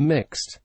Mixed.